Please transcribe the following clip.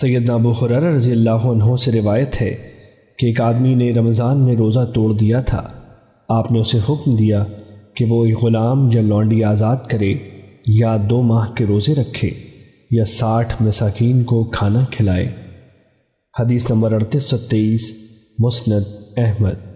سیدنا ابو حرار رضی اللہ عنہ سے روایت ہے کہ ایک آدمی نے رمضان میں روزہ توڑ دیا تھا۔ آپ نے اسے حکم دیا کہ وہ ایک غلام یا لانڈی آزاد کرے یا دو ماہ کے روزے رکھے یا ساٹھ مساکین کو کھانا کھلائے۔ حدیث نمبر اڑتیس سو تیئیس، مسند احمد۔